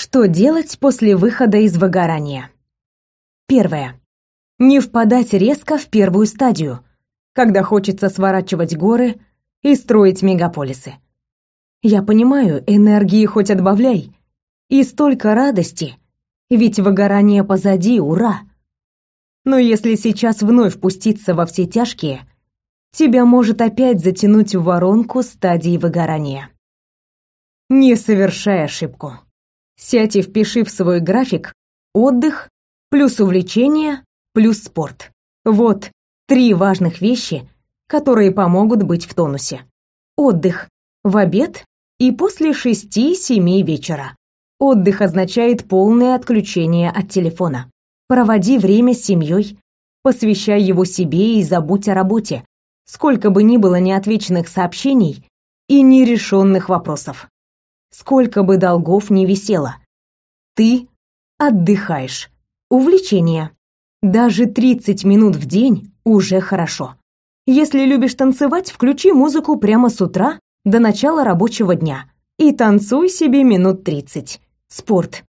Что делать после выхода из выгорания? Первое. Не впадать резко в первую стадию, когда хочется сворачивать горы и строить мегаполисы. Я понимаю, энергии хоть отбавляй. И столько радости, ведь выгорание позади, ура! Но если сейчас вновь пуститься во все тяжкие, тебя может опять затянуть в воронку стадии выгорания. Не совершай ошибку. Сядь и впиши в свой график отдых плюс увлечение плюс спорт. Вот три важных вещи, которые помогут быть в тонусе. Отдых в обед и после шести-семи вечера. Отдых означает полное отключение от телефона. Проводи время с семьей, посвящай его себе и забудь о работе, сколько бы ни было неотвеченных сообщений и нерешенных вопросов сколько бы долгов ни висело. Ты отдыхаешь. Увлечение. Даже 30 минут в день уже хорошо. Если любишь танцевать, включи музыку прямо с утра до начала рабочего дня и танцуй себе минут 30. Спорт.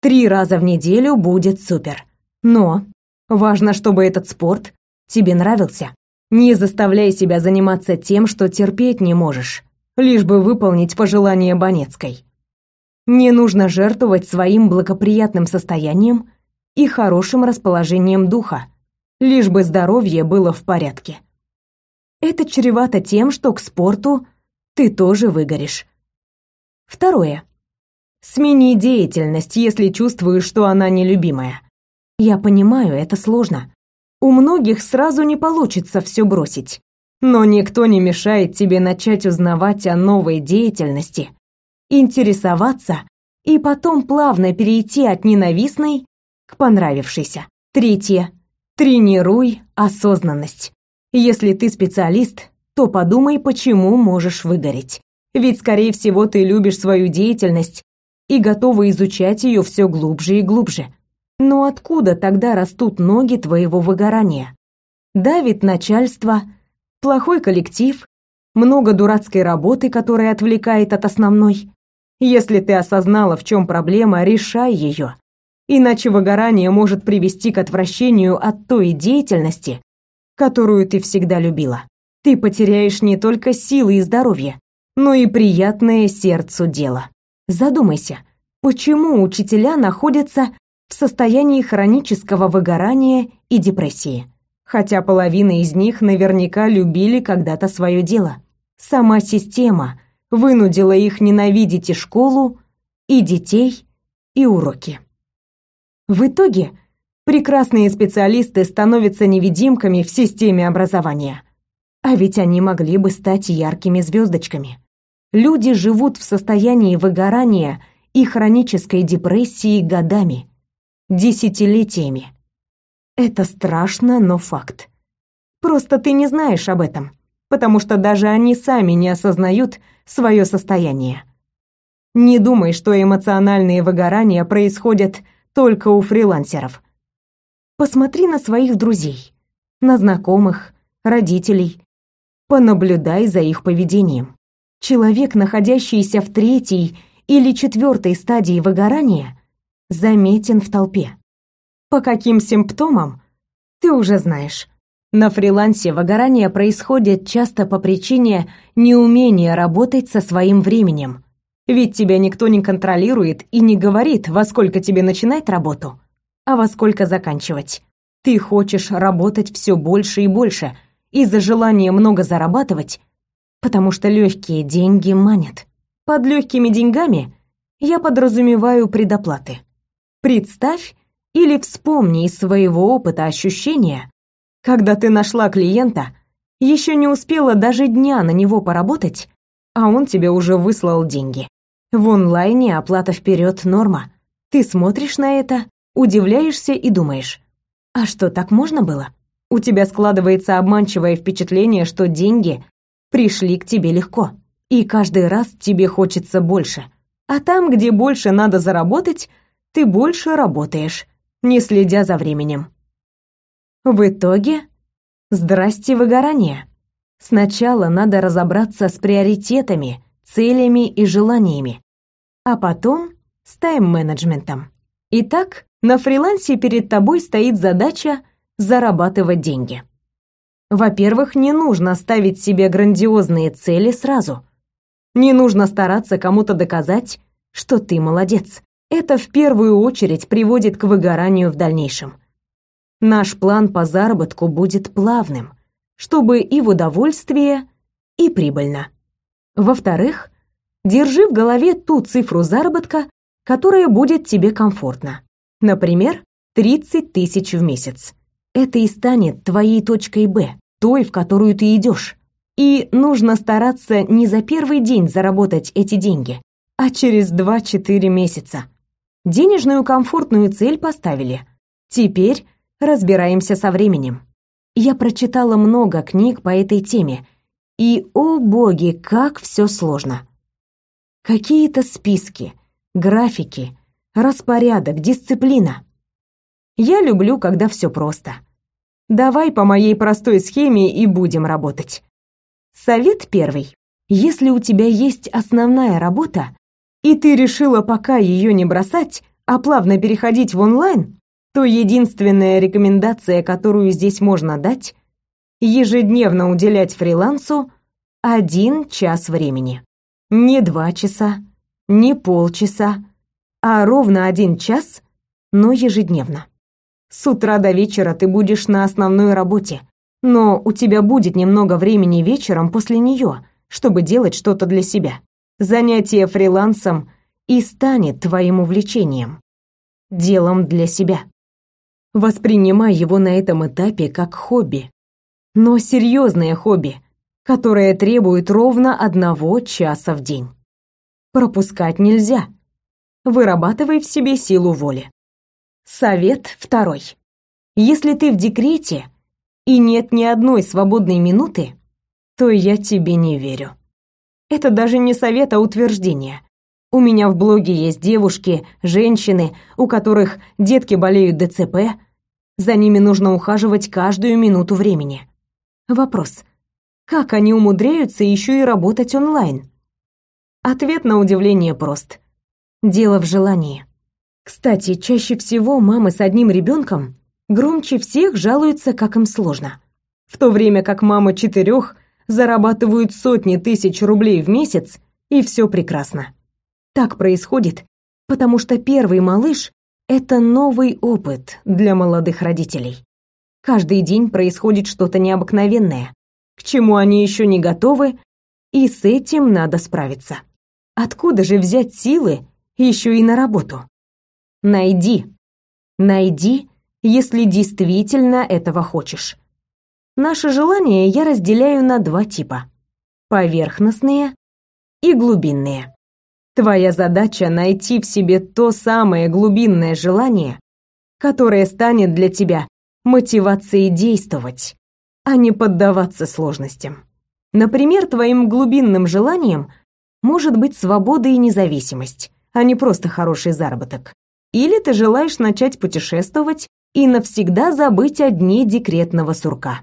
Три раза в неделю будет супер. Но важно, чтобы этот спорт тебе нравился. Не заставляй себя заниматься тем, что терпеть не можешь лишь бы выполнить пожелание Банецкой. Не нужно жертвовать своим благоприятным состоянием и хорошим расположением духа, лишь бы здоровье было в порядке. Это чревато тем, что к спорту ты тоже выгоришь. Второе. Смени деятельность, если чувствуешь, что она нелюбимая. Я понимаю, это сложно. У многих сразу не получится все бросить. Но никто не мешает тебе начать узнавать о новой деятельности, интересоваться и потом плавно перейти от ненавистной к понравившейся. Третье. Тренируй осознанность. Если ты специалист, то подумай, почему можешь выгореть. Ведь, скорее всего, ты любишь свою деятельность и готова изучать ее все глубже и глубже. Но откуда тогда растут ноги твоего выгорания? Давит начальство, плохой коллектив, много дурацкой работы, которая отвлекает от основной. Если ты осознала, в чем проблема, решай ее. Иначе выгорание может привести к отвращению от той деятельности, которую ты всегда любила. Ты потеряешь не только силы и здоровье, но и приятное сердцу дело. Задумайся, почему учителя находятся в состоянии хронического выгорания и депрессии? Хотя половина из них наверняка любили когда-то свое дело. Сама система вынудила их ненавидеть и школу, и детей, и уроки. В итоге прекрасные специалисты становятся невидимками в системе образования. А ведь они могли бы стать яркими звездочками. Люди живут в состоянии выгорания и хронической депрессии годами, десятилетиями. Это страшно, но факт. Просто ты не знаешь об этом, потому что даже они сами не осознают свое состояние. Не думай, что эмоциональные выгорания происходят только у фрилансеров. Посмотри на своих друзей, на знакомых, родителей. Понаблюдай за их поведением. Человек, находящийся в третьей или четвертой стадии выгорания, заметен в толпе. По каким симптомам? Ты уже знаешь. На фрилансе выгорание происходит часто по причине неумения работать со своим временем. Ведь тебя никто не контролирует и не говорит, во сколько тебе начинать работу, а во сколько заканчивать. Ты хочешь работать все больше и больше из-за желания много зарабатывать, потому что легкие деньги манят. Под легкими деньгами я подразумеваю предоплаты. Представь, или вспомни из своего опыта ощущения, когда ты нашла клиента, еще не успела даже дня на него поработать, а он тебе уже выслал деньги. В онлайне оплата вперед норма. Ты смотришь на это, удивляешься и думаешь, а что, так можно было? У тебя складывается обманчивое впечатление, что деньги пришли к тебе легко, и каждый раз тебе хочется больше. А там, где больше надо заработать, ты больше работаешь не следя за временем. В итоге, здрасте выгорание. Сначала надо разобраться с приоритетами, целями и желаниями, а потом с тайм-менеджментом. Итак, на фрилансе перед тобой стоит задача зарабатывать деньги. Во-первых, не нужно ставить себе грандиозные цели сразу. Не нужно стараться кому-то доказать, что ты молодец. Это в первую очередь приводит к выгоранию в дальнейшем. Наш план по заработку будет плавным, чтобы и в удовольствие, и прибыльно. Во-вторых, держи в голове ту цифру заработка, которая будет тебе комфортна. Например, 30 тысяч в месяц. Это и станет твоей точкой «Б», той, в которую ты идешь. И нужно стараться не за первый день заработать эти деньги, а через 2-4 месяца. Денежную комфортную цель поставили. Теперь разбираемся со временем. Я прочитала много книг по этой теме, и, о боги, как все сложно. Какие-то списки, графики, распорядок, дисциплина. Я люблю, когда все просто. Давай по моей простой схеме и будем работать. Совет первый. Если у тебя есть основная работа, и ты решила пока ее не бросать, а плавно переходить в онлайн, то единственная рекомендация, которую здесь можно дать, ежедневно уделять фрилансу один час времени. Не два часа, не полчаса, а ровно один час, но ежедневно. С утра до вечера ты будешь на основной работе, но у тебя будет немного времени вечером после нее, чтобы делать что-то для себя. Занятие фрилансом и станет твоим увлечением, делом для себя. Воспринимай его на этом этапе как хобби, но серьезное хобби, которое требует ровно одного часа в день. Пропускать нельзя. Вырабатывай в себе силу воли. Совет второй. Если ты в декрете и нет ни одной свободной минуты, то я тебе не верю. Это даже не совет, а утверждение. У меня в блоге есть девушки, женщины, у которых детки болеют ДЦП. За ними нужно ухаживать каждую минуту времени. Вопрос. Как они умудряются еще и работать онлайн? Ответ на удивление прост. Дело в желании. Кстати, чаще всего мамы с одним ребенком громче всех жалуются, как им сложно. В то время как мамы четырех зарабатывают сотни тысяч рублей в месяц, и все прекрасно. Так происходит, потому что первый малыш — это новый опыт для молодых родителей. Каждый день происходит что-то необыкновенное, к чему они еще не готовы, и с этим надо справиться. Откуда же взять силы еще и на работу? Найди. Найди, если действительно этого хочешь. Наши желания я разделяю на два типа: поверхностные и глубинные. Твоя задача найти в себе то самое глубинное желание, которое станет для тебя мотивацией действовать, а не поддаваться сложностям. Например, твоим глубинным желанием может быть свобода и независимость, а не просто хороший заработок. Или ты желаешь начать путешествовать и навсегда забыть о дне декретного сурка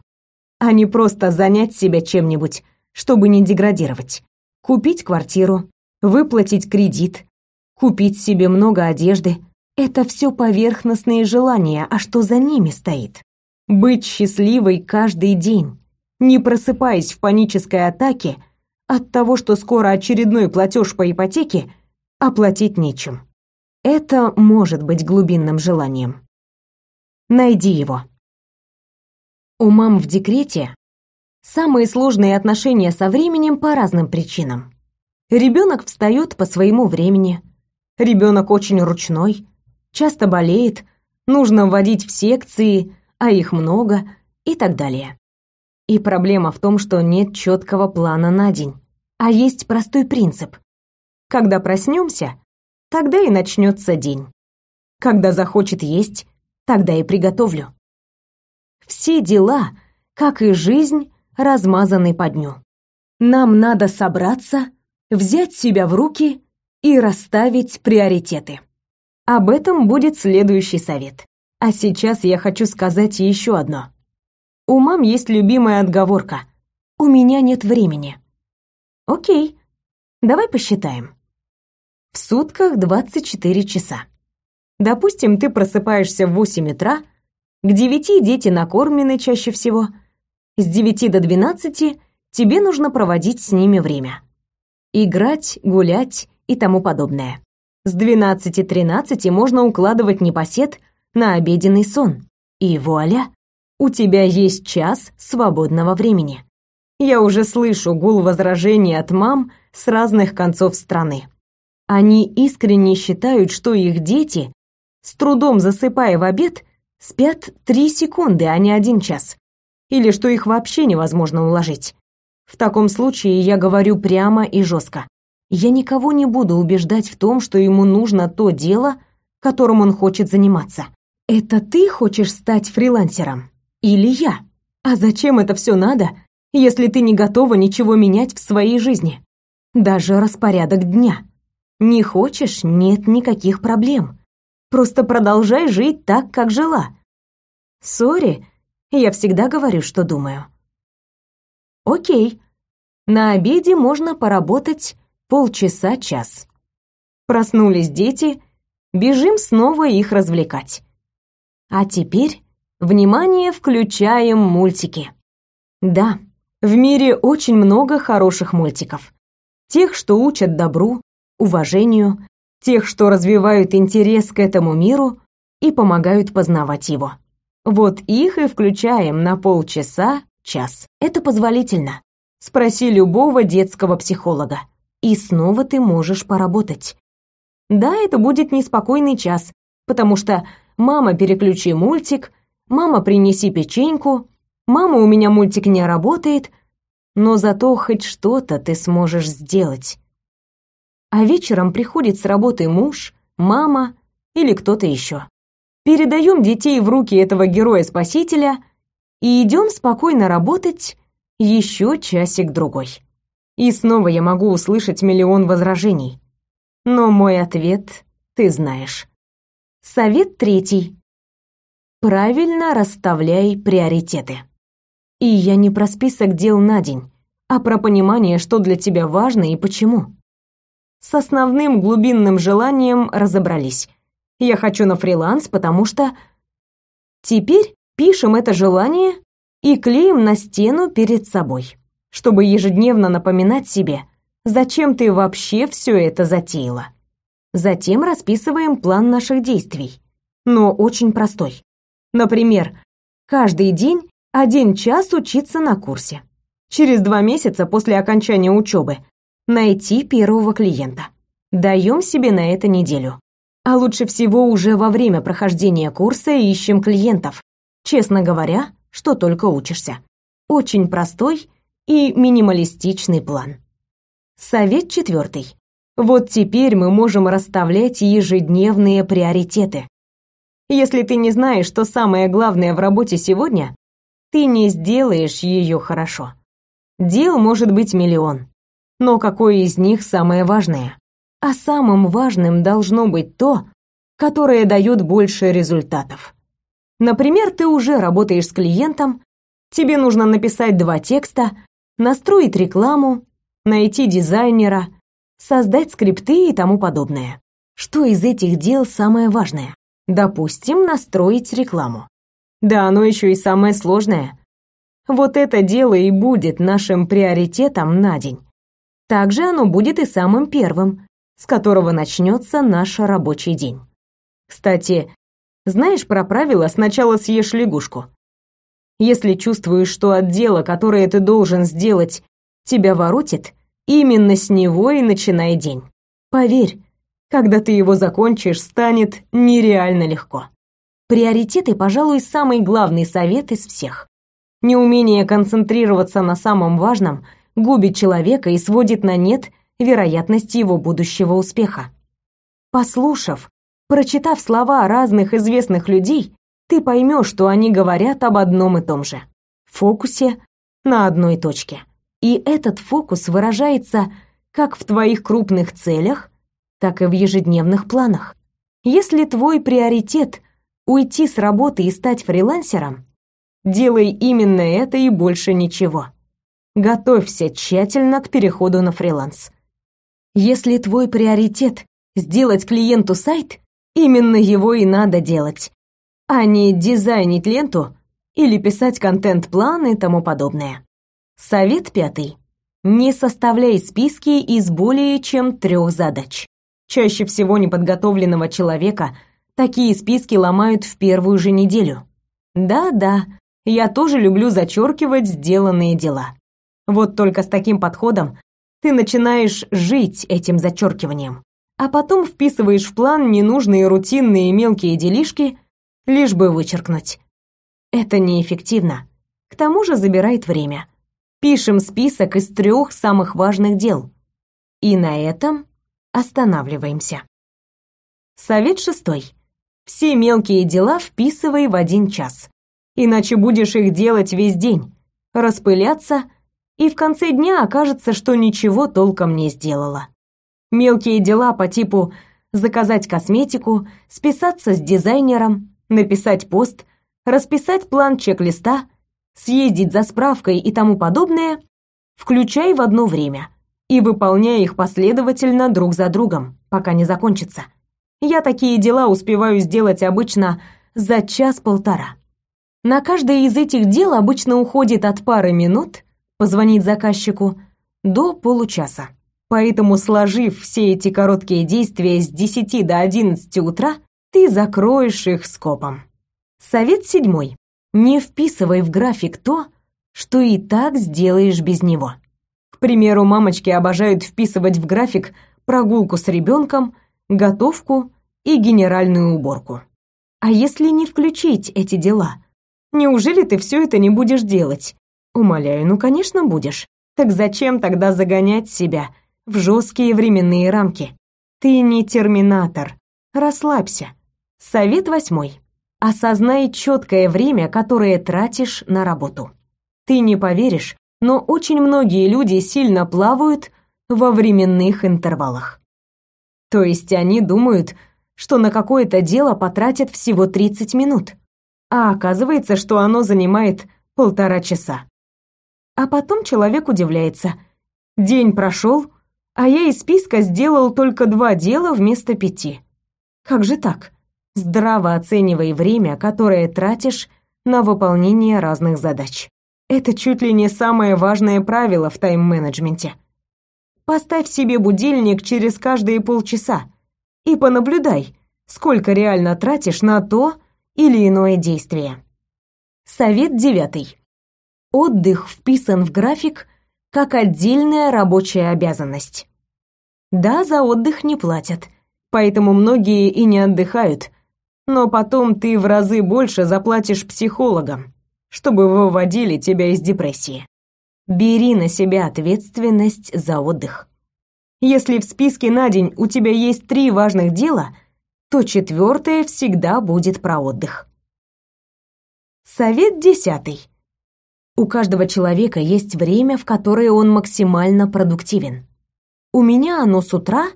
а не просто занять себя чем-нибудь, чтобы не деградировать. Купить квартиру, выплатить кредит, купить себе много одежды — это все поверхностные желания, а что за ними стоит? Быть счастливой каждый день, не просыпаясь в панической атаке от того, что скоро очередной платеж по ипотеке оплатить нечем. Это может быть глубинным желанием. Найди его. У мам в декрете самые сложные отношения со временем по разным причинам. Ребенок встает по своему времени. Ребенок очень ручной, часто болеет, нужно вводить в секции, а их много и так далее. И проблема в том, что нет четкого плана на день, а есть простой принцип. Когда проснемся, тогда и начнется день. Когда захочет есть, тогда и приготовлю. Все дела, как и жизнь, размазаны по дню. Нам надо собраться, взять себя в руки и расставить приоритеты. Об этом будет следующий совет. А сейчас я хочу сказать еще одно. У мам есть любимая отговорка. У меня нет времени. Окей, давай посчитаем. В сутках 24 часа. Допустим, ты просыпаешься в 8 утра, к 9 дети накормлены чаще всего, с 9 до 12 тебе нужно проводить с ними время. Играть, гулять и тому подобное. С 12-13 можно укладывать непосед на обеденный сон. И вуаля, у тебя есть час свободного времени. Я уже слышу гул возражений от мам с разных концов страны. Они искренне считают, что их дети, с трудом засыпая в обед, спят три секунды, а не один час. Или что их вообще невозможно уложить. В таком случае я говорю прямо и жестко. Я никого не буду убеждать в том, что ему нужно то дело, которым он хочет заниматься. Это ты хочешь стать фрилансером? Или я? А зачем это все надо, если ты не готова ничего менять в своей жизни? Даже распорядок дня. Не хочешь — нет никаких проблем. Просто продолжай жить так, как жила. Сори, я всегда говорю, что думаю. Окей. На обеде можно поработать полчаса-час. Проснулись дети, бежим снова их развлекать. А теперь, внимание, включаем мультики. Да, в мире очень много хороших мультиков. Тех, что учат добру, уважению, тех, что развивают интерес к этому миру и помогают познавать его. Вот их и включаем на полчаса, час. Это позволительно. Спроси любого детского психолога. И снова ты можешь поработать. Да, это будет неспокойный час, потому что «мама, переключи мультик», «мама, принеси печеньку», «мама, у меня мультик не работает», но зато хоть что-то ты сможешь сделать а вечером приходит с работы муж, мама или кто-то еще. Передаем детей в руки этого героя-спасителя и идем спокойно работать еще часик-другой. И снова я могу услышать миллион возражений. Но мой ответ ты знаешь. Совет третий. Правильно расставляй приоритеты. И я не про список дел на день, а про понимание, что для тебя важно и почему. С основным глубинным желанием разобрались. Я хочу на фриланс, потому что... Теперь пишем это желание и клеим на стену перед собой, чтобы ежедневно напоминать себе, зачем ты вообще все это затеяла. Затем расписываем план наших действий, но очень простой. Например, каждый день один час учиться на курсе. Через два месяца после окончания учебы найти первого клиента. Даем себе на это неделю. А лучше всего уже во время прохождения курса ищем клиентов. Честно говоря, что только учишься. Очень простой и минималистичный план. Совет четвертый. Вот теперь мы можем расставлять ежедневные приоритеты. Если ты не знаешь, что самое главное в работе сегодня, ты не сделаешь ее хорошо. Дел может быть миллион. Но какое из них самое важное? А самым важным должно быть то, которое дает больше результатов. Например, ты уже работаешь с клиентом, тебе нужно написать два текста, настроить рекламу, найти дизайнера, создать скрипты и тому подобное. Что из этих дел самое важное? Допустим, настроить рекламу. Да, оно еще и самое сложное. Вот это дело и будет нашим приоритетом на день. Также оно будет и самым первым, с которого начнется наш рабочий день. Кстати, знаешь про правило «сначала съешь лягушку»? Если чувствуешь, что от дела, которое ты должен сделать, тебя воротит, именно с него и начинай день. Поверь, когда ты его закончишь, станет нереально легко. Приоритеты, пожалуй, самый главный совет из всех. Неумение концентрироваться на самом важном – губит человека и сводит на нет вероятность его будущего успеха. Послушав, прочитав слова разных известных людей, ты поймешь, что они говорят об одном и том же фокусе на одной точке. И этот фокус выражается как в твоих крупных целях, так и в ежедневных планах. Если твой приоритет уйти с работы и стать фрилансером, делай именно это и больше ничего готовься тщательно к переходу на фриланс. Если твой приоритет Сделать клиенту сайт – именно его и надо делать, а не дизайнить ленту или писать контент-план и тому подобное. Совет пятый. Не составляй списки из более чем трех задач. Чаще всего неподготовленного человека такие списки ломают в первую же неделю. Да-да, я тоже люблю зачеркивать сделанные дела. Вот только с таким подходом ты начинаешь жить этим зачеркиванием, а потом вписываешь в план ненужные рутинные мелкие делишки, лишь бы вычеркнуть. Это неэффективно. К тому же забирает время. Пишем список из трех самых важных дел. И на этом останавливаемся. Совет шестой. Все мелкие дела вписывай в один час. Иначе будешь их делать весь день, распыляться, и в конце дня окажется, что ничего толком не сделала. Мелкие дела по типу заказать косметику, списаться с дизайнером, написать пост, расписать план чек-листа, съездить за справкой и тому подобное, включай в одно время и выполняй их последовательно друг за другом, пока не закончится. Я такие дела успеваю сделать обычно за час-полтора. На каждое из этих дел обычно уходит от пары минут позвонить заказчику до получаса. Поэтому, сложив все эти короткие действия с 10 до 11 утра, ты закроешь их скопом. Совет седьмой. Не вписывай в график то, что и так сделаешь без него. К примеру, мамочки обожают вписывать в график прогулку с ребенком готовку и генеральную уборку. А если не включить эти дела? Неужели ты все это не будешь делать? Умоляю, ну, конечно, будешь. Так зачем тогда загонять себя в жесткие временные рамки? Ты не терминатор. Расслабься. Совет восьмой. Осознай четкое время, которое тратишь на работу. Ты не поверишь, но очень многие люди сильно плавают во временных интервалах. То есть они думают, что на какое-то дело потратят всего 30 минут, а оказывается, что оно занимает полтора часа. А потом человек удивляется. День прошел, а я из списка сделал только два дела вместо пяти. Как же так? Здраво оценивай время, которое тратишь на выполнение разных задач. Это чуть ли не самое важное правило в тайм-менеджменте. Поставь себе будильник через каждые полчаса и понаблюдай, сколько реально тратишь на то или иное действие. Совет девятый. Отдых вписан в график как отдельная рабочая обязанность. Да, за отдых не платят, поэтому многие и не отдыхают, но потом ты в разы больше заплатишь психологам, чтобы выводили тебя из депрессии. Бери на себя ответственность за отдых. Если в списке на день у тебя есть три важных дела, то четвертое всегда будет про отдых. Совет десятый. У каждого человека есть время, в которое он максимально продуктивен. У меня оно с утра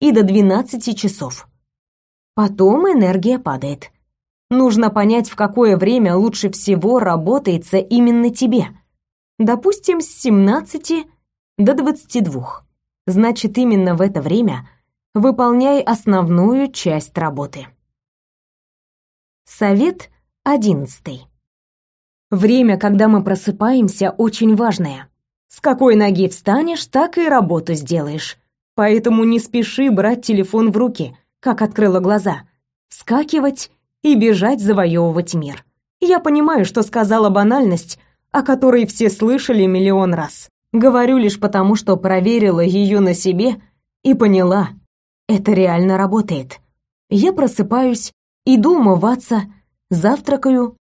и до 12 часов. Потом энергия падает. Нужно понять, в какое время лучше всего работается именно тебе – Допустим, с 17 до 22. Значит, именно в это время выполняй основную часть работы. Совет 11. Время, когда мы просыпаемся, очень важное. С какой ноги встанешь, так и работу сделаешь. Поэтому не спеши брать телефон в руки, как открыла глаза, вскакивать и бежать завоевывать мир. Я понимаю, что сказала банальность, о которой все слышали миллион раз. Говорю лишь потому, что проверила ее на себе и поняла, это реально работает. Я просыпаюсь, иду умываться, завтракаю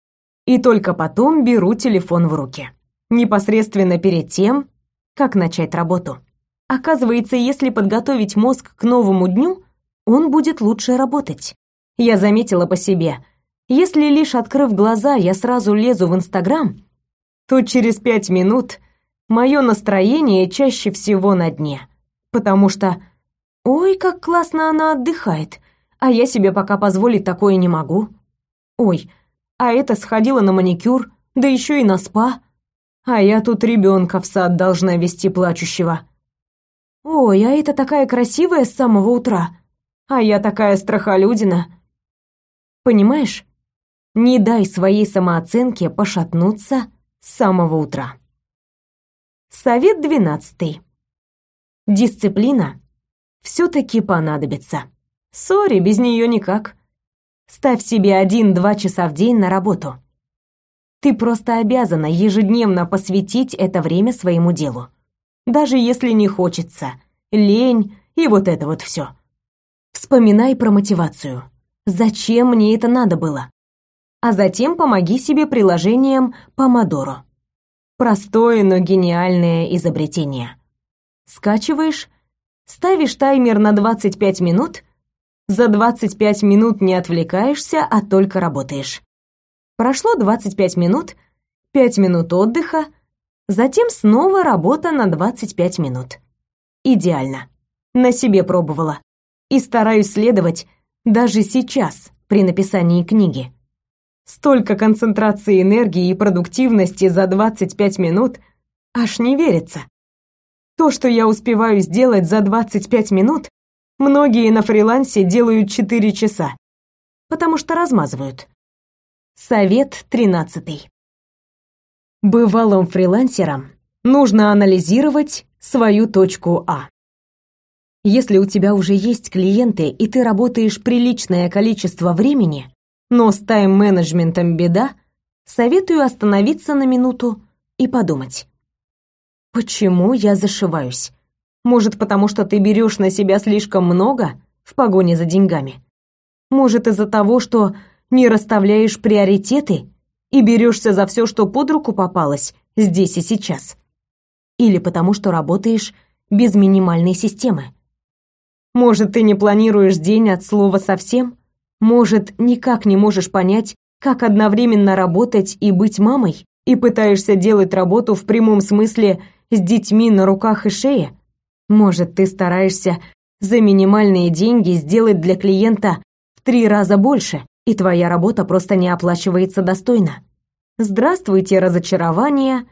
и только потом беру телефон в руки. Непосредственно перед тем, как начать работу. Оказывается, если подготовить мозг к новому дню, он будет лучше работать. Я заметила по себе. Если лишь открыв глаза, я сразу лезу в Инстаграм, то через пять минут мое настроение чаще всего на дне, потому что «Ой, как классно она отдыхает, а я себе пока позволить такое не могу». «Ой, а это сходила на маникюр, да еще и на спа, а я тут ребенка в сад должна вести плачущего». «Ой, а это такая красивая с самого утра. А я такая страхолюдина. Понимаешь? Не дай своей самооценке пошатнуться с самого утра. Совет двенадцатый. Дисциплина все-таки понадобится. Сори, без нее никак. Ставь себе один-два часа в день на работу. Ты просто обязана ежедневно посвятить это время своему делу. Даже если не хочется, лень и вот это вот все. Вспоминай про мотивацию. Зачем мне это надо было? А затем помоги себе приложением Помодоро. Простое, но гениальное изобретение. Скачиваешь, ставишь таймер на 25 минут, за 25 минут не отвлекаешься, а только работаешь. Прошло 25 минут, 5 минут отдыха, затем снова работа на 25 минут. Идеально. На себе пробовала. И стараюсь следовать даже сейчас при написании книги. Столько концентрации энергии и продуктивности за 25 минут аж не верится. То, что я успеваю сделать за 25 минут, многие на фрилансе делают 4 часа, потому что размазывают. Совет тринадцатый. Бывалым фрилансерам нужно анализировать свою точку А. Если у тебя уже есть клиенты и ты работаешь приличное количество времени, но с тайм-менеджментом беда, советую остановиться на минуту и подумать. Почему я зашиваюсь? Может, потому что ты берешь на себя слишком много в погоне за деньгами? Может, из-за того, что не расставляешь приоритеты и берешься за все, что под руку попалось здесь и сейчас. Или потому что работаешь без минимальной системы. Может, ты не планируешь день от слова совсем? Может, никак не можешь понять, как одновременно работать и быть мамой, и пытаешься делать работу в прямом смысле с детьми на руках и шее? Может, ты стараешься за минимальные деньги сделать для клиента в три раза больше, и твоя работа просто не оплачивается достойно. Здравствуйте, разочарование,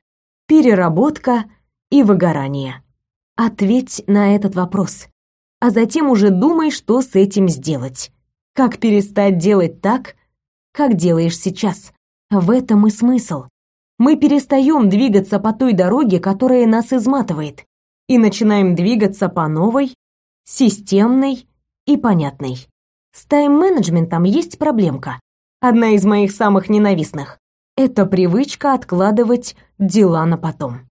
переработка и выгорание. Ответь на этот вопрос, а затем уже думай, что с этим сделать. Как перестать делать так, как делаешь сейчас. В этом и смысл. Мы перестаем двигаться по той дороге, которая нас изматывает, и начинаем двигаться по новой, системной и понятной. С тайм-менеджментом есть проблемка. Одна из моих самых ненавистных. Это привычка откладывать дела на потом.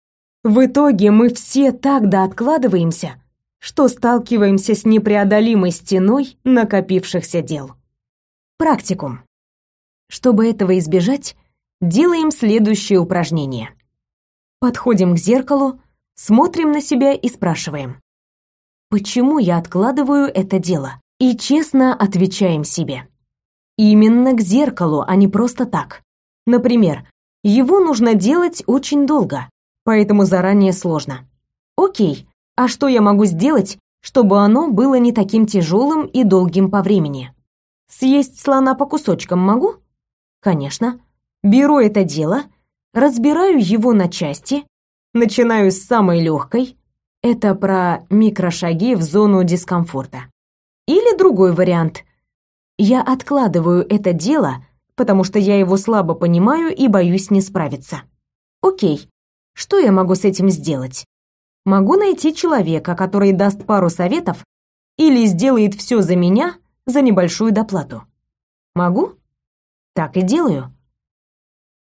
В итоге мы все так да откладываемся, что сталкиваемся с непреодолимой стеной накопившихся дел. Практикум. Чтобы этого избежать, делаем следующее упражнение. Подходим к зеркалу, смотрим на себя и спрашиваем. Почему я откладываю это дело? и честно отвечаем себе. Именно к зеркалу, а не просто так. Например, его нужно делать очень долго, поэтому заранее сложно. Окей, а что я могу сделать, чтобы оно было не таким тяжелым и долгим по времени? Съесть слона по кусочкам могу? Конечно. Беру это дело, разбираю его на части, начинаю с самой легкой. Это про микрошаги в зону дискомфорта. Или другой вариант. Я откладываю это дело, потому что я его слабо понимаю и боюсь не справиться. Окей, что я могу с этим сделать? Могу найти человека, который даст пару советов или сделает все за меня за небольшую доплату. Могу? Так и делаю.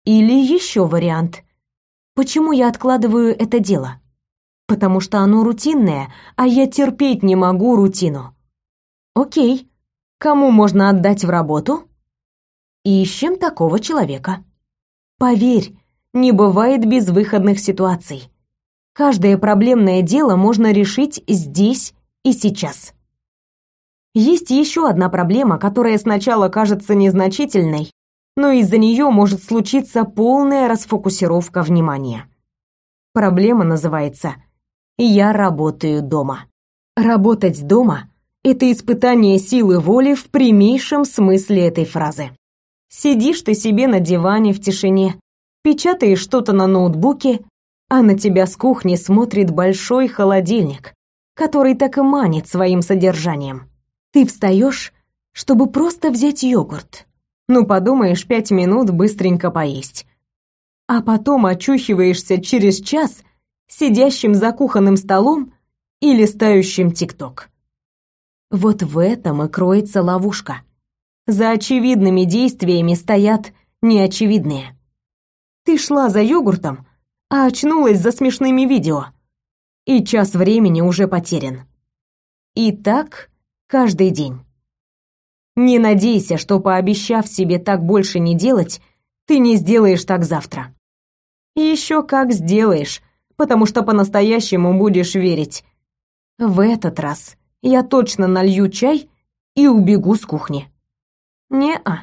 Или еще вариант. Почему я откладываю это дело? Потому что оно рутинное, а я терпеть не могу рутину. Окей. Кому можно отдать в работу? Ищем такого человека. Поверь, не бывает безвыходных ситуаций. Каждое проблемное дело можно решить здесь и сейчас. Есть еще одна проблема, которая сначала кажется незначительной, но из-за нее может случиться полная расфокусировка внимания. Проблема называется «Я работаю дома». Работать дома это испытание силы воли в прямейшем смысле этой фразы. Сидишь ты себе на диване в тишине, печатаешь что-то на ноутбуке, а на тебя с кухни смотрит большой холодильник, который так и манит своим содержанием. Ты встаешь, чтобы просто взять йогурт. Ну, подумаешь, пять минут быстренько поесть. А потом очухиваешься через час сидящим за кухонным столом и листающим ТикТок. Вот в этом и кроется ловушка. За очевидными действиями стоят неочевидные. Ты шла за йогуртом, а очнулась за смешными видео. И час времени уже потерян. И так каждый день. Не надейся, что пообещав себе так больше не делать, ты не сделаешь так завтра. Еще как сделаешь, потому что по-настоящему будешь верить. В этот раз я точно налью чай и убегу с кухни. Не-а,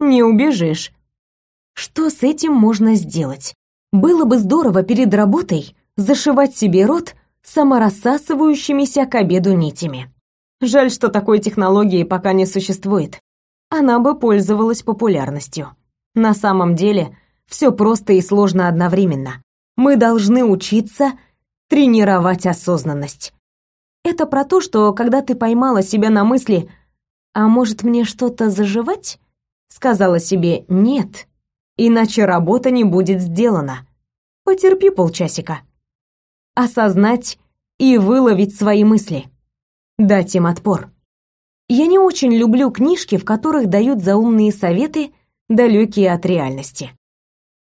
не убежишь. Что с этим можно сделать? Было бы здорово перед работой зашивать себе рот саморассасывающимися к обеду нитями. Жаль, что такой технологии пока не существует. Она бы пользовалась популярностью. На самом деле, все просто и сложно одновременно. Мы должны учиться тренировать осознанность. Это про то, что когда ты поймала себя на мысли «А может мне что-то заживать?» Сказала себе «Нет, иначе работа не будет сделана. Потерпи полчасика». Осознать и выловить свои мысли. Дать им отпор. Я не очень люблю книжки, в которых дают заумные советы, далекие от реальности.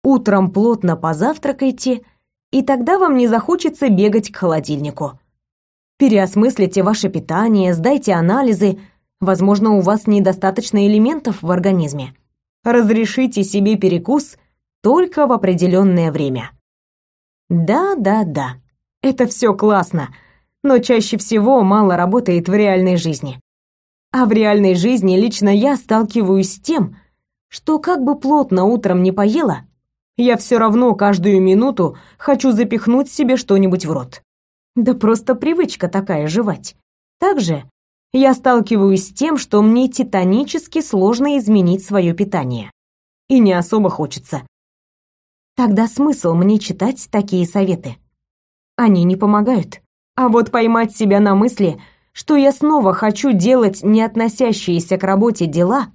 Утром плотно позавтракайте, и тогда вам не захочется бегать к холодильнику. Переосмыслите ваше питание, сдайте анализы, возможно, у вас недостаточно элементов в организме. Разрешите себе перекус только в определенное время. Да, да, да. Это все классно, но чаще всего мало работает в реальной жизни. А в реальной жизни лично я сталкиваюсь с тем, что как бы плотно утром не поела, я все равно каждую минуту хочу запихнуть себе что-нибудь в рот. Да просто привычка такая жевать. Также я сталкиваюсь с тем, что мне титанически сложно изменить свое питание. И не особо хочется. Тогда смысл мне читать такие советы? Они не помогают. А вот поймать себя на мысли, что я снова хочу делать не относящиеся к работе дела,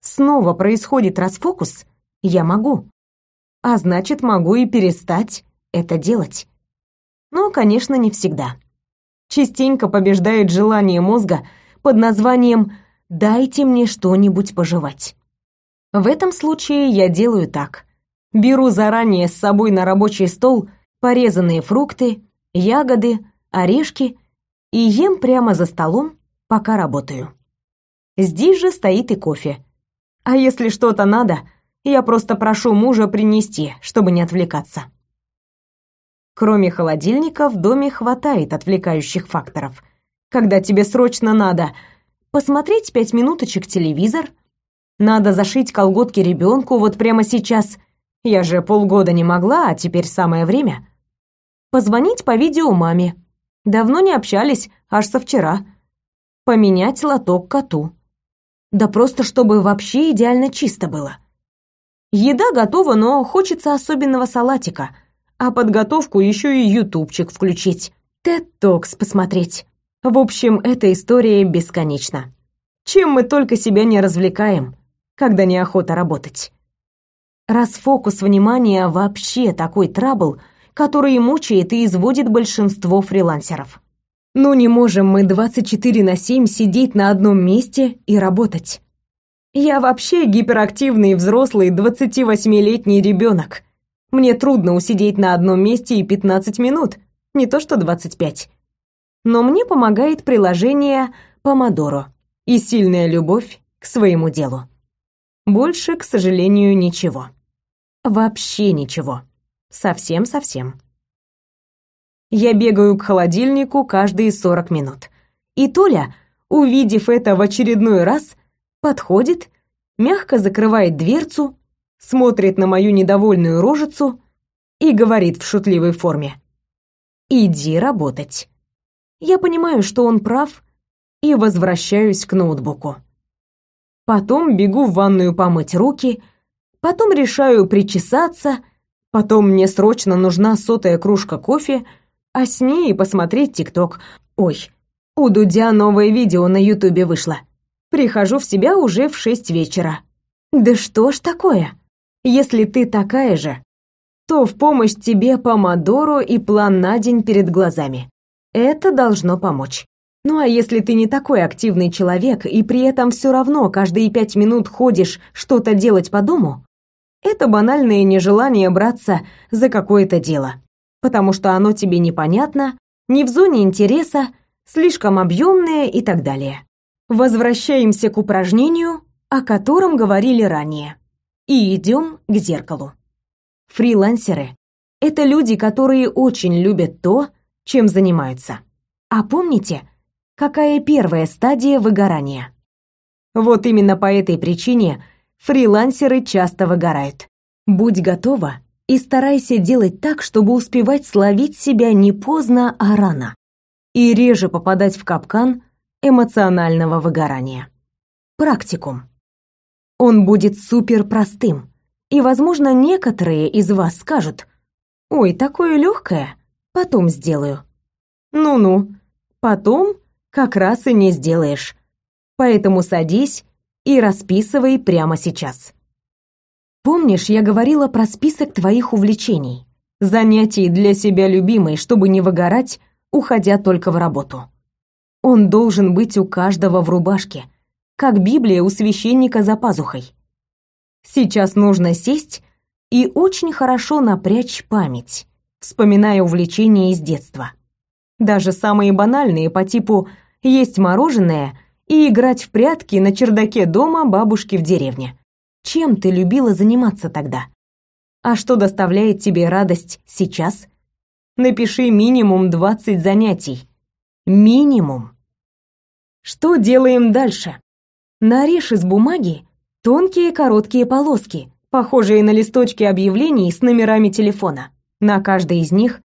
снова происходит расфокус, я могу а значит, могу и перестать это делать. Но, конечно, не всегда. Частенько побеждает желание мозга под названием «дайте мне что-нибудь пожевать». В этом случае я делаю так. Беру заранее с собой на рабочий стол порезанные фрукты, ягоды, орешки и ем прямо за столом, пока работаю. Здесь же стоит и кофе. А если что-то надо, я просто прошу мужа принести, чтобы не отвлекаться. Кроме холодильника в доме хватает отвлекающих факторов. Когда тебе срочно надо посмотреть пять минуточек телевизор, надо зашить колготки ребенку вот прямо сейчас. Я же полгода не могла, а теперь самое время. Позвонить по видео маме. Давно не общались, аж со вчера. Поменять лоток коту. Да просто чтобы вообще идеально чисто было. Еда готова, но хочется особенного салатика, а подготовку еще и ютубчик включить, тед-токс посмотреть. В общем, эта история бесконечна. Чем мы только себя не развлекаем, когда неохота работать. Расфокус внимания вообще такой трабл, который мучает и изводит большинство фрилансеров. Ну не можем мы 24 на 7 сидеть на одном месте и работать. Я вообще гиперактивный взрослый 28-летний ребенок. Мне трудно усидеть на одном месте и 15 минут, не то что 25. Но мне помогает приложение Помодоро и сильная любовь к своему делу. Больше, к сожалению, ничего. Вообще ничего. Совсем-совсем. Я бегаю к холодильнику каждые 40 минут. И Толя, увидев это в очередной раз, подходит, мягко закрывает дверцу, смотрит на мою недовольную рожицу и говорит в шутливой форме. «Иди работать». Я понимаю, что он прав, и возвращаюсь к ноутбуку. Потом бегу в ванную помыть руки, потом решаю причесаться, потом мне срочно нужна сотая кружка кофе, а с ней и посмотреть ТикТок. Ой, У Дудя новое видео на Ютубе вышло. Прихожу в себя уже в шесть вечера. Да что ж такое? Если ты такая же, то в помощь тебе помодоро и план на день перед глазами. Это должно помочь. Ну а если ты не такой активный человек и при этом все равно каждые пять минут ходишь что-то делать по дому, это банальное нежелание браться за какое-то дело, потому что оно тебе непонятно, не в зоне интереса, слишком объемное и так далее. Возвращаемся к упражнению, о котором говорили ранее, и идем к зеркалу. Фрилансеры — это люди, которые очень любят то, чем занимаются. А помните, какая первая стадия выгорания? Вот именно по этой причине фрилансеры часто выгорают. Будь готова и старайся делать так, чтобы успевать словить себя не поздно, а рано. И реже попадать в капкан эмоционального выгорания. Практикум. Он будет супер простым. И, возможно, некоторые из вас скажут: "Ой, такое легкое, потом сделаю". Ну-ну. Потом как раз и не сделаешь. Поэтому садись и расписывай прямо сейчас. Помнишь, я говорила про список твоих увлечений, занятий для себя любимой, чтобы не выгорать, уходя только в работу. Он должен быть у каждого в рубашке, как Библия у священника за пазухой. Сейчас нужно сесть и очень хорошо напрячь память, вспоминая увлечения из детства. Даже самые банальные по типу есть мороженое и играть в прятки на чердаке дома бабушки в деревне. Чем ты любила заниматься тогда? А что доставляет тебе радость сейчас? Напиши минимум 20 занятий. Минимум. Что делаем дальше? Нарежь из бумаги тонкие короткие полоски, похожие на листочки объявлений с номерами телефона. На каждой из них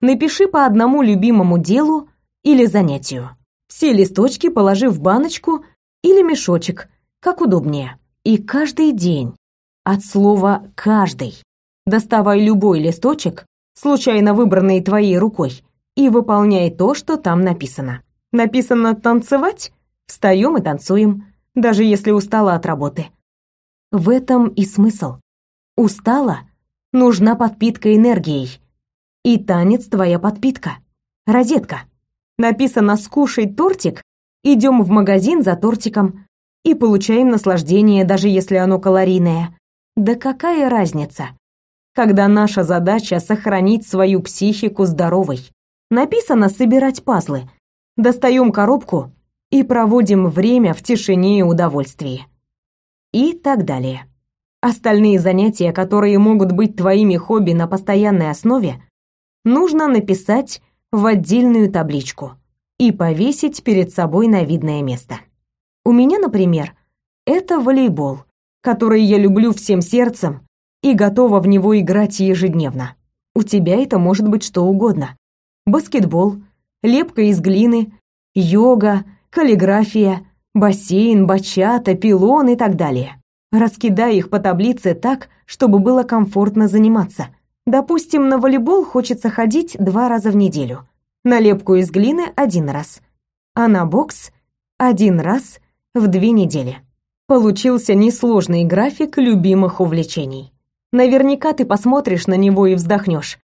напиши по одному любимому делу или занятию. Все листочки положи в баночку или мешочек, как удобнее. И каждый день, от слова «каждый», доставай любой листочек, случайно выбранный твоей рукой, и выполняй то, что там написано. Написано «танцевать»? Встаем и танцуем, даже если устала от работы. В этом и смысл. Устала? Нужна подпитка энергией. И танец твоя подпитка. Розетка. Написано «скушай тортик», идем в магазин за тортиком и получаем наслаждение, даже если оно калорийное. Да какая разница? Когда наша задача сохранить свою психику здоровой. Написано «собирать пазлы», достаем коробку и проводим время в тишине и удовольствии. И так далее. Остальные занятия, которые могут быть твоими хобби на постоянной основе, нужно написать в отдельную табличку и повесить перед собой на видное место. У меня, например, это волейбол, который я люблю всем сердцем и готова в него играть ежедневно. У тебя это может быть что угодно. Баскетбол, лепка из глины, йога, каллиграфия, бассейн, бачата, пилон и так далее. Раскидай их по таблице так, чтобы было комфортно заниматься. Допустим, на волейбол хочется ходить два раза в неделю, на лепку из глины один раз, а на бокс один раз в две недели. Получился несложный график любимых увлечений. Наверняка ты посмотришь на него и вздохнешь.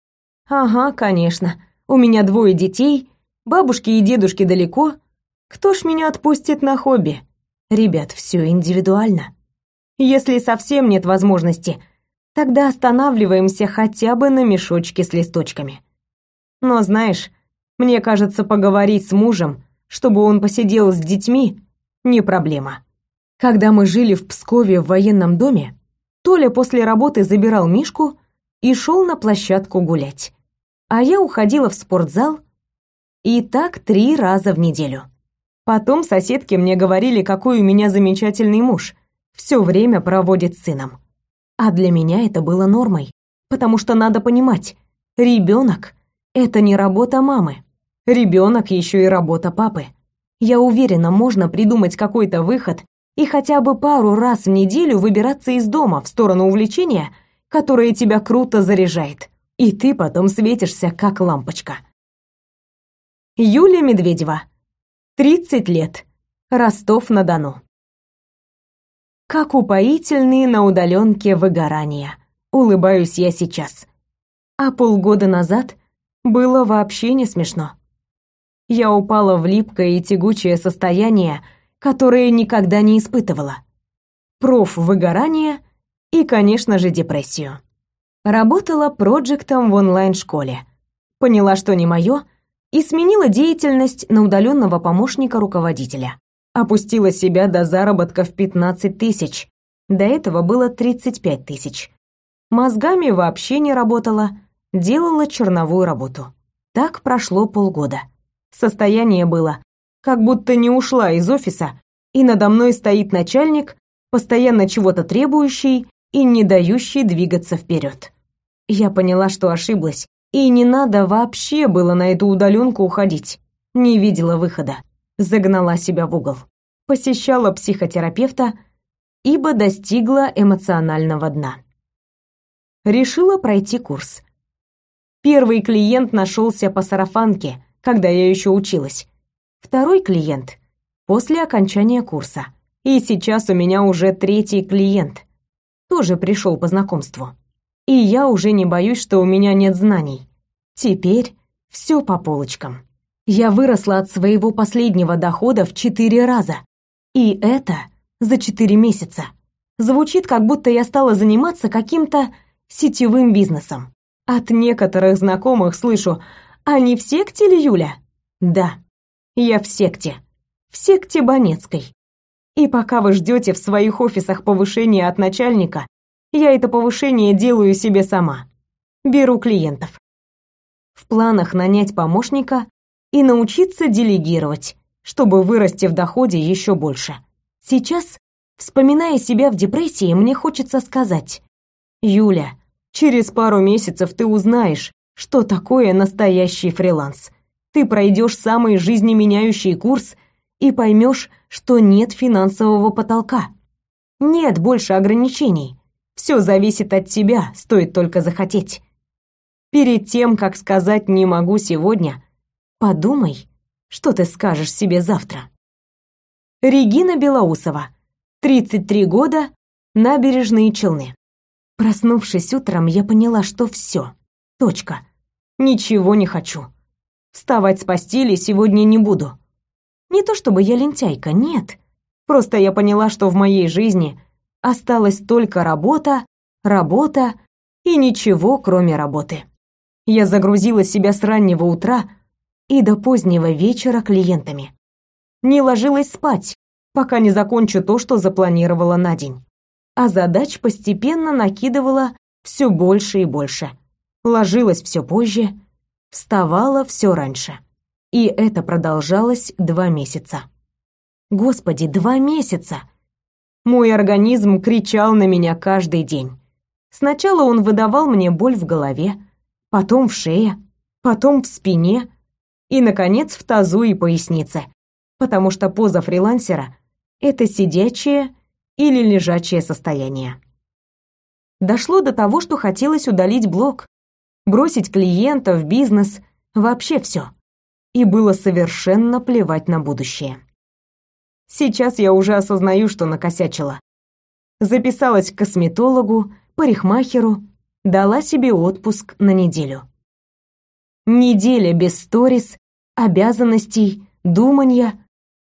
Ага, конечно. У меня двое детей, бабушки и дедушки далеко. Кто ж меня отпустит на хобби? Ребят, все индивидуально. Если совсем нет возможности, тогда останавливаемся хотя бы на мешочке с листочками. Но знаешь, мне кажется, поговорить с мужем, чтобы он посидел с детьми, не проблема. Когда мы жили в Пскове в военном доме, Толя после работы забирал Мишку и шел на площадку гулять. А я уходила в спортзал, и так три раза в неделю. Потом соседки мне говорили, какой у меня замечательный муж, все время проводит с сыном. А для меня это было нормой, потому что надо понимать, ребенок — это не работа мамы, ребенок еще и работа папы. Я уверена, можно придумать какой-то выход и хотя бы пару раз в неделю выбираться из дома в сторону увлечения, которое тебя круто заряжает, и ты потом светишься как лампочка. Юлия Медведева. 30 лет. Ростов-на-Дону. Как упоительные на удаленке выгорания. Улыбаюсь я сейчас. А полгода назад было вообще не смешно. Я упала в липкое и тягучее состояние, которое никогда не испытывала. Проф-выгорание и, конечно же, депрессию. Работала проектом в онлайн-школе. Поняла, что не мое, и сменила деятельность на удаленного помощника руководителя. Опустила себя до заработка в 15 тысяч. До этого было 35 тысяч. Мозгами вообще не работала, делала черновую работу. Так прошло полгода. Состояние было, как будто не ушла из офиса, и надо мной стоит начальник, постоянно чего-то требующий и не дающий двигаться вперед. Я поняла, что ошиблась, и не надо вообще было на эту удаленку уходить. Не видела выхода. Загнала себя в угол. Посещала психотерапевта, ибо достигла эмоционального дна. Решила пройти курс. Первый клиент нашелся по сарафанке, когда я еще училась. Второй клиент после окончания курса. И сейчас у меня уже третий клиент. Тоже пришел по знакомству. И я уже не боюсь, что у меня нет знаний. Теперь все по полочкам. Я выросла от своего последнего дохода в четыре раза. И это за четыре месяца. Звучит, как будто я стала заниматься каким-то сетевым бизнесом. От некоторых знакомых слышу «А в секте ли Юля?» «Да, я в секте. В секте Банецкой. И пока вы ждете в своих офисах повышения от начальника, я это повышение делаю себе сама. Беру клиентов. В планах нанять помощника и научиться делегировать, чтобы вырасти в доходе еще больше. Сейчас, вспоминая себя в депрессии, мне хочется сказать, «Юля, через пару месяцев ты узнаешь, что такое настоящий фриланс. Ты пройдешь самый жизнеменяющий курс и поймешь, что нет финансового потолка. Нет больше ограничений. Все зависит от тебя, стоит только захотеть. Перед тем, как сказать «не могу сегодня», подумай, что ты скажешь себе завтра. Регина Белоусова, 33 года, набережные Челны. Проснувшись утром, я поняла, что все. Точка. Ничего не хочу. Вставать с постели сегодня не буду. Не то чтобы я лентяйка, нет. Просто я поняла, что в моей жизни осталась только работа, работа и ничего, кроме работы. Я загрузила себя с раннего утра и до позднего вечера клиентами. Не ложилась спать, пока не закончу то, что запланировала на день. А задач постепенно накидывала все больше и больше. Ложилась все позже, вставала все раньше. И это продолжалось два месяца. Господи, два месяца! Мой организм кричал на меня каждый день. Сначала он выдавал мне боль в голове, потом в шее, потом в спине и, наконец, в тазу и пояснице, потому что поза фрилансера — это сидячее или лежачее состояние. Дошло до того, что хотелось удалить блог, бросить клиентов, бизнес, вообще все. И было совершенно плевать на будущее. Сейчас я уже осознаю, что накосячила. Записалась к косметологу, парикмахеру, дала себе отпуск на неделю. Неделя без сторис, обязанностей, думания,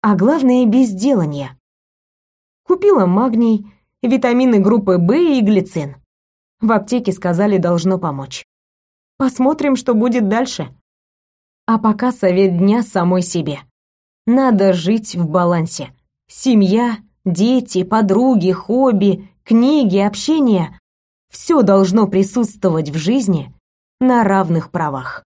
а главное безделания. Купила магний, витамины группы В и глицин. В аптеке сказали, должно помочь. Посмотрим, что будет дальше. А пока совет дня самой себе. Надо жить в балансе. Семья, дети, подруги, хобби, книги, общение — все должно присутствовать в жизни на равных правах.